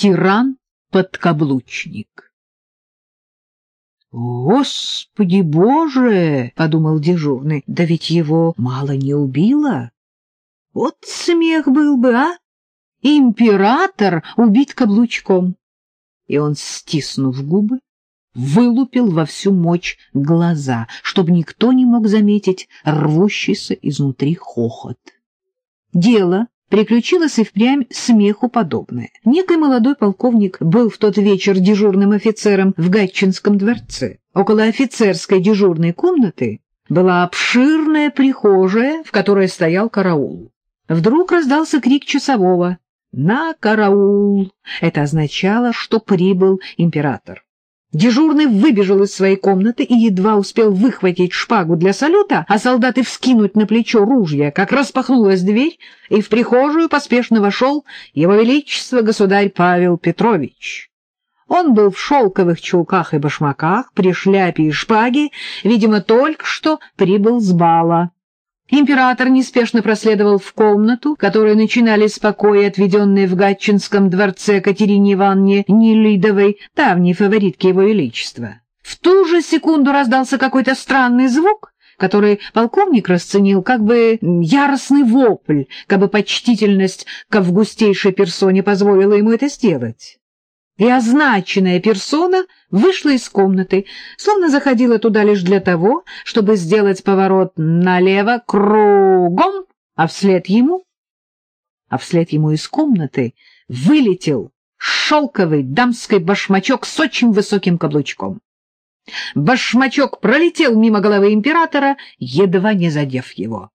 тиран-подкаблучник. «Господи Боже!» — подумал дежурный. «Да ведь его мало не убило. Вот смех был бы, а? Император убит каблучком!» И он, стиснув губы, вылупил во всю мощь глаза, чтобы никто не мог заметить рвущийся изнутри хохот. Дело приключилось и впрямь смеху подобное. Некий молодой полковник был в тот вечер дежурным офицером в Гатчинском дворце. Около офицерской дежурной комнаты была обширная прихожая, в которой стоял караул. Вдруг раздался крик часового «На караул!» Это означало, что прибыл император. Дежурный выбежал из своей комнаты и едва успел выхватить шпагу для салюта, а солдаты вскинуть на плечо ружья, как распахнулась дверь, и в прихожую поспешно вошел его величество государь Павел Петрович. Он был в шелковых чулках и башмаках, при шляпе и шпаге, видимо, только что прибыл с бала. Император неспешно проследовал в комнату, которую начинали с покоя, отведенные в Гатчинском дворце Катерине Ивановне Нелидовой, давней фаворитки его величества. В ту же секунду раздался какой-то странный звук, который полковник расценил как бы яростный вопль, как бы почтительность к августейшей персоне позволила ему это сделать и означенная персона вышла из комнаты, словно заходила туда лишь для того, чтобы сделать поворот налево кругом, а вслед ему, а вслед ему из комнаты вылетел шелковый дамский башмачок с очень высоким каблучком. Башмачок пролетел мимо головы императора, едва не задев его.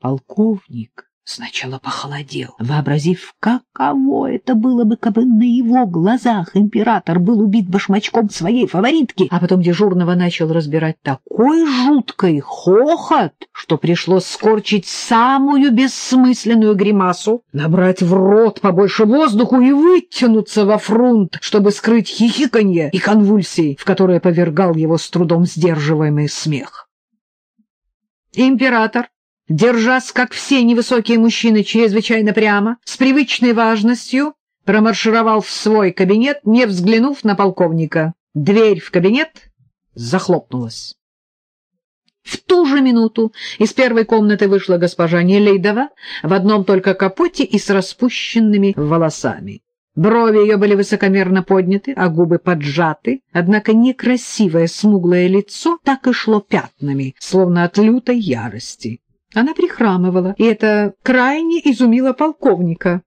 Полковник Сначала похолодел, вообразив, каково это было бы, кабы на его глазах император был убит башмачком своей фаворитки, а потом дежурного начал разбирать такой жуткий хохот, что пришлось скорчить самую бессмысленную гримасу, набрать в рот побольше воздуху и вытянуться во фрунт, чтобы скрыть хихиканье и конвульсии, в которые повергал его с трудом сдерживаемый смех. Император держась, как все невысокие мужчины, чрезвычайно прямо, с привычной важностью, промаршировал в свой кабинет, не взглянув на полковника. Дверь в кабинет захлопнулась. В ту же минуту из первой комнаты вышла госпожа Нелейдова в одном только капоте и с распущенными волосами. Брови ее были высокомерно подняты, а губы поджаты, однако некрасивое смуглое лицо так и шло пятнами, словно от лютой ярости. Она прихрамывала, и это крайне изумило полковника,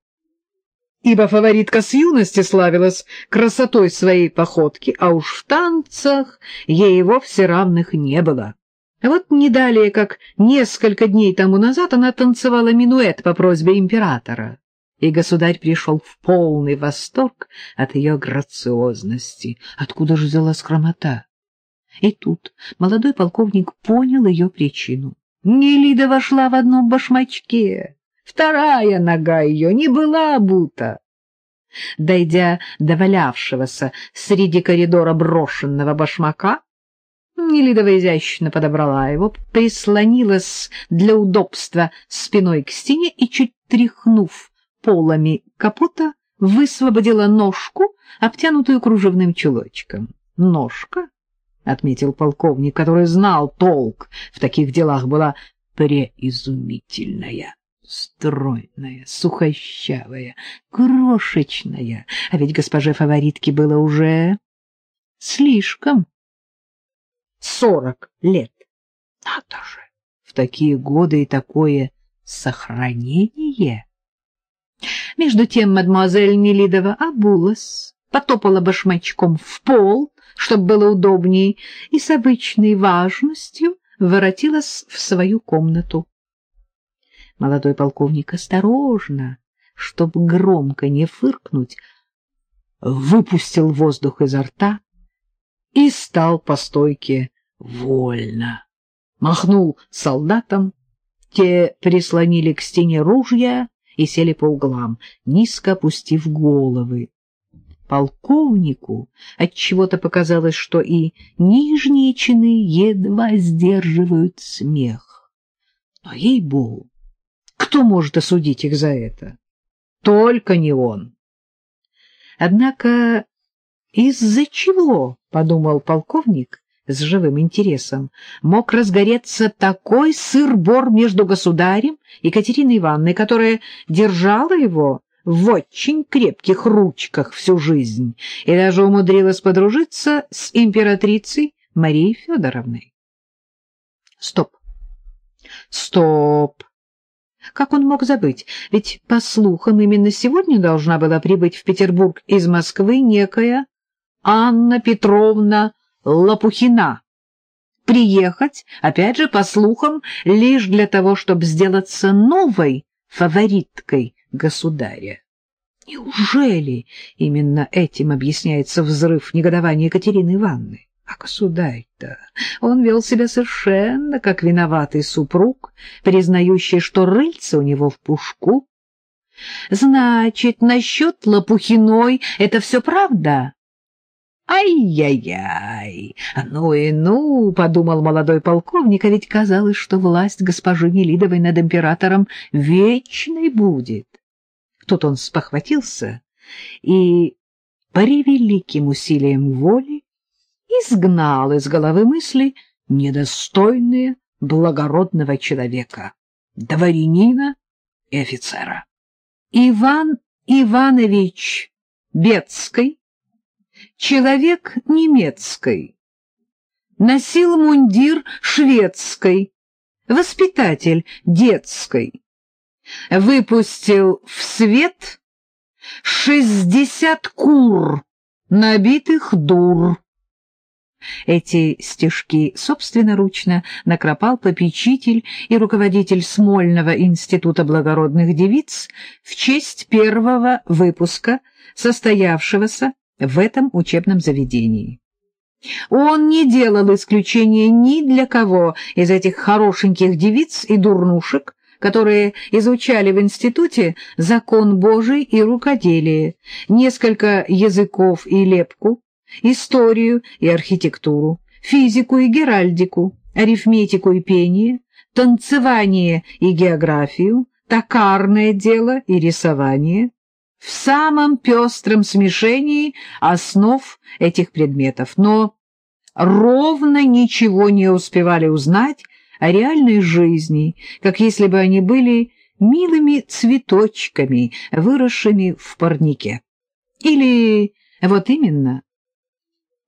ибо фаворитка с юности славилась красотой своей походки, а уж в танцах ей вовсе равных не было. Вот не далее, как несколько дней тому назад, она танцевала минуэт по просьбе императора, и государь пришел в полный восторг от ее грациозности. Откуда же взялась хромота? И тут молодой полковник понял ее причину. Нелида вошла в одном башмачке, вторая нога ее не была бута. Дойдя до валявшегося среди коридора брошенного башмака, Нелидова изящно подобрала его, прислонилась для удобства спиной к стене и, чуть тряхнув полами капота, высвободила ножку, обтянутую кружевным чулочком. Ножка отметил полковник, который знал толк в таких делах, была преизумительная, стройная, сухощавая, крошечная. А ведь госпоже фаворитке было уже слишком. Сорок лет. Надо же, в такие годы и такое сохранение. Между тем мадемуазель Нелидова обулась, потопала башмачком в пол, чтобы было удобней, и с обычной важностью воротилась в свою комнату. Молодой полковник осторожно, чтобы громко не фыркнуть, выпустил воздух изо рта и стал по стойке вольно. Махнул солдатам, те прислонили к стене ружья и сели по углам, низко опустив головы полковнику отчего-то показалось, что и нижние чины едва сдерживают смех. Но, ей-богу, кто может осудить их за это? Только не он. Однако из-за чего, — подумал полковник с живым интересом, — мог разгореться такой сыр-бор между государем и Катериной Ивановной, которая держала его в очень крепких ручках всю жизнь и даже умудрилась подружиться с императрицей Марией Федоровной. Стоп. Стоп. Как он мог забыть? Ведь, по слухам, именно сегодня должна была прибыть в Петербург из Москвы некая Анна Петровна Лопухина. Приехать, опять же, по слухам, лишь для того, чтобы сделаться новой фавориткой государя. Неужели именно этим объясняется взрыв негодования Екатерины Ивановны? А государь-то, он вел себя совершенно как виноватый супруг, признающий, что рыльце у него в пушку. Значит, насчет Лопухиной это все правда? «Ай-яй-яй! Ну и ну!» — подумал молодой полковник, а ведь казалось, что власть госпожи Нелидовой над императором вечной будет. Тут он спохватился и, превеликим усилием воли, изгнал из головы мысли недостойные благородного человека, дворянина и офицера. Иван Иванович Бецкий, человек немецкий, носил мундир шведской, воспитатель детской, выпустил в свет шестьдесят кур, набитых дур. Эти стишки собственноручно накропал попечитель и руководитель Смольного института благородных девиц в честь первого выпуска, состоявшегося в этом учебном заведении. Он не делал исключения ни для кого из этих хорошеньких девиц и дурнушек, которые изучали в институте закон Божий и рукоделие, несколько языков и лепку, историю и архитектуру, физику и геральдику, арифметику и пение, танцевание и географию, токарное дело и рисование, в самом пестром смешении основ этих предметов, но ровно ничего не успевали узнать о реальной жизни, как если бы они были милыми цветочками, выросшими в парнике. Или, вот именно,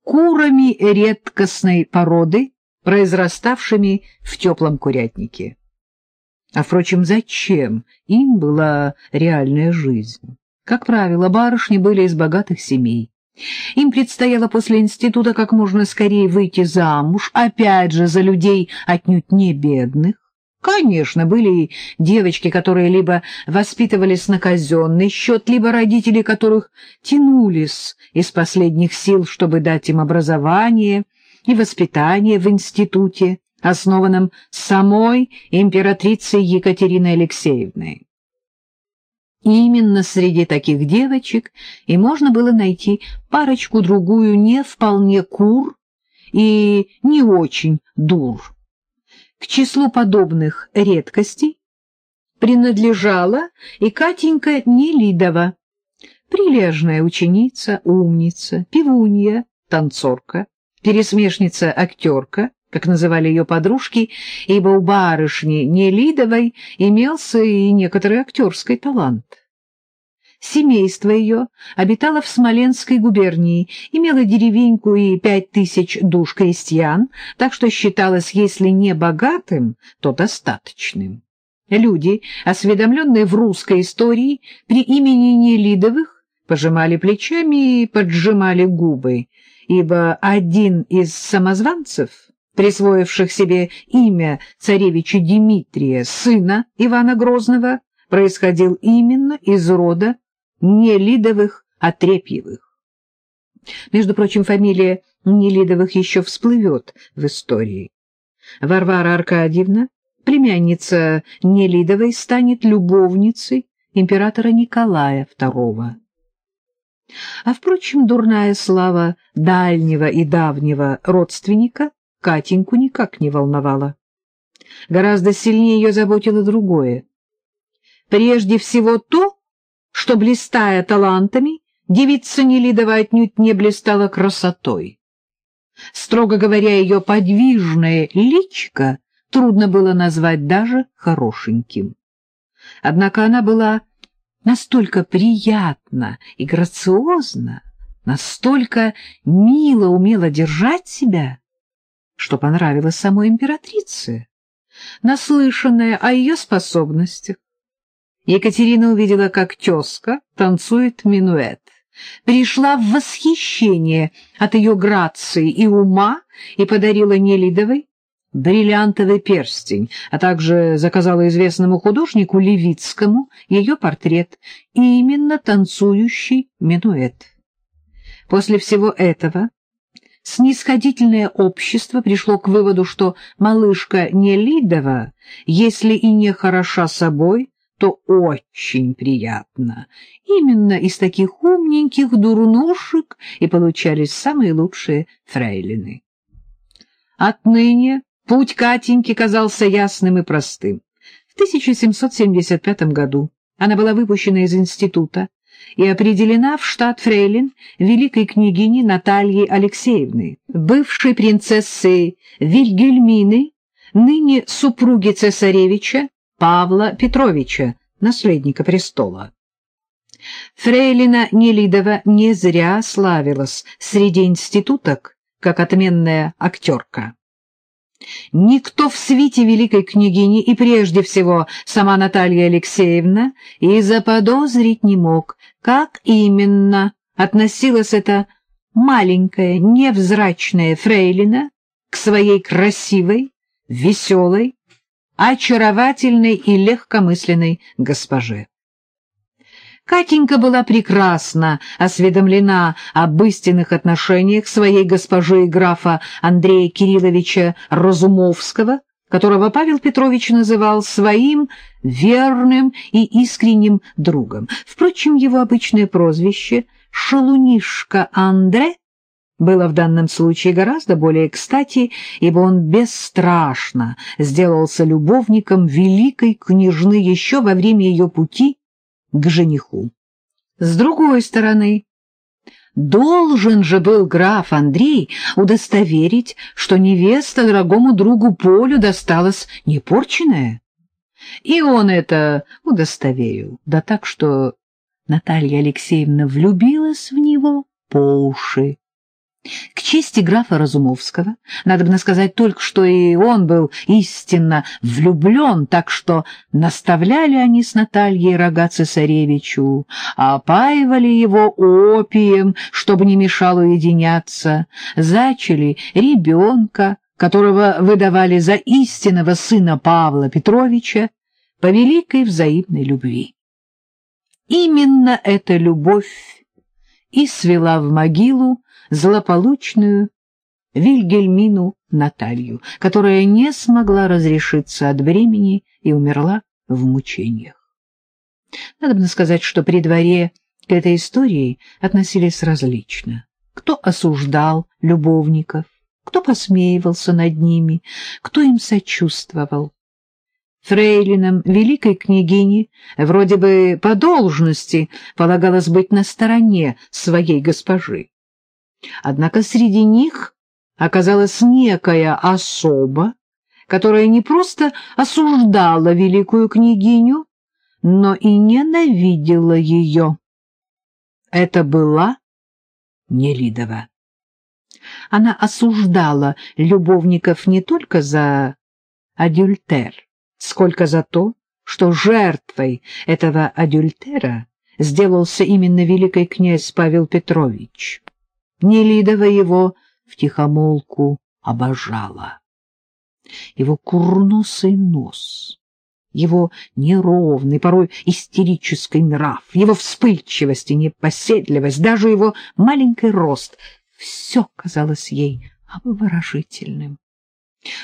курами редкостной породы, произраставшими в теплом курятнике. А, впрочем, зачем им была реальная жизнь? Как правило, барышни были из богатых семей. Им предстояло после института как можно скорее выйти замуж, опять же, за людей отнюдь не бедных. Конечно, были девочки, которые либо воспитывались на казенный счет, либо родители которых тянулись из последних сил, чтобы дать им образование и воспитание в институте, основанном самой императрицей Екатериной Алексеевной. Именно среди таких девочек и можно было найти парочку-другую не вполне кур и не очень дур. К числу подобных редкостей принадлежала и Катенька Нелидова, прилежная ученица, умница, пивунья, танцорка, пересмешница-актерка, как называли ее подружки, ибо у барышни Нелидовой имелся и некоторый актерский талант. Семейство ее обитало в Смоленской губернии, имело деревеньку и пять тысяч душ крестьян, так что считалось, если не богатым, то достаточным. Люди, осведомленные в русской истории, при имени Нелидовых пожимали плечами и поджимали губы, ибо один из самозванцев — присвоивших себе имя царевича Дмитрия, сына Ивана Грозного, происходил именно из рода Нелидовых Отрепьевых. Между прочим, фамилия Нелидовых еще всплывет в истории. Варвара Аркадьевна, племянница Нелидовой, станет любовницей императора Николая II. А, впрочем, дурная слава дальнего и давнего родственника Катеньку никак не волновала. Гораздо сильнее ее заботило другое. Прежде всего то, что, блистая талантами, девица Нелидова отнюдь не блистала красотой. Строго говоря, ее подвижное личико трудно было назвать даже хорошеньким. Однако она была настолько приятна и грациозна, настолько мило умела держать себя, что понравилось самой императрице, наслышанная о ее способностях. Екатерина увидела, как тезка танцует минуэт, пришла в восхищение от ее грации и ума и подарила Нелидовой бриллиантовый перстень, а также заказала известному художнику Левицкому ее портрет, именно танцующий минуэт. После всего этого снисходительное общество пришло к выводу, что малышка Нелидова, если и не хороша собой, то очень приятно. Именно из таких умненьких дурнушек и получались самые лучшие фрейлины. Отныне Путь Катеньки казался ясным и простым. В 1775 году она была выпущена из института и определена в штат фрейлин великой княгини Натальи Алексеевны, бывшей принцессы Вильгельмины, ныне супруги цесаревича Павла Петровича, наследника престола. Фрейлина Нелидова не зря славилась среди институток как отменная актерка. Никто в свите великой княгини и прежде всего сама Наталья Алексеевна и заподозрить не мог, как именно относилась эта маленькая невзрачная фрейлина к своей красивой, веселой, очаровательной и легкомысленной госпоже. Катенька была прекрасно осведомлена об истинных отношениях своей госпожи и графа Андрея Кирилловича Разумовского, которого Павел Петрович называл своим верным и искренним другом. Впрочем, его обычное прозвище «Шалунишка Андре» было в данном случае гораздо более кстати, ибо он бесстрашно сделался любовником великой княжны еще во время ее пути к жениху. С другой стороны, должен же был граф Андрей удостоверить, что невеста дорогому другу Полю досталась непорченная. И он это удостоверил, да так, что Наталья Алексеевна влюбилась в него по уши. К чести графа Разумовского, надо бы сказать только, что и он был истинно влюблен, так что наставляли они с Натальей рога цесаревичу, опаивали его опием, чтобы не мешал уединяться, зачали ребенка, которого выдавали за истинного сына Павла Петровича по великой взаимной любви. Именно эта любовь и свела в могилу злополучную Вильгельмину Наталью, которая не смогла разрешиться от бремени и умерла в мучениях. Надо бы сказать, что при дворе к этой истории относились различно. Кто осуждал любовников, кто посмеивался над ними, кто им сочувствовал. Фрейлинам великой княгини вроде бы по должности полагалось быть на стороне своей госпожи. Однако среди них оказалась некая особа, которая не просто осуждала великую княгиню, но и ненавидела ее. Это была Нелидова. Она осуждала любовников не только за адюльтер, сколько за то, что жертвой этого адюльтера сделался именно великий князь Павел Петрович. Нелидова его втихомолку обожала. Его курносый нос, его неровный, порой истерический нрав, его вспыльчивость и непоседливость, даже его маленький рост — все казалось ей обворожительным.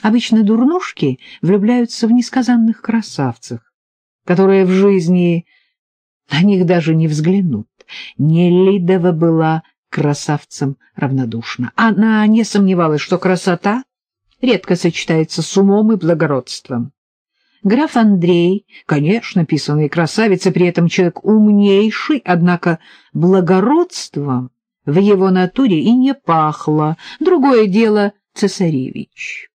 Обычно дурнушки влюбляются в несказанных красавцах, которые в жизни на них даже не взглянут. Нелидова была красавцам равнодушна. Она не сомневалась, что красота редко сочетается с умом и благородством. Граф Андрей, конечно, писанный красавец, и при этом человек умнейший, однако благородством в его натуре и не пахло. Другое дело — цесаревич.